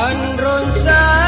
Andron sa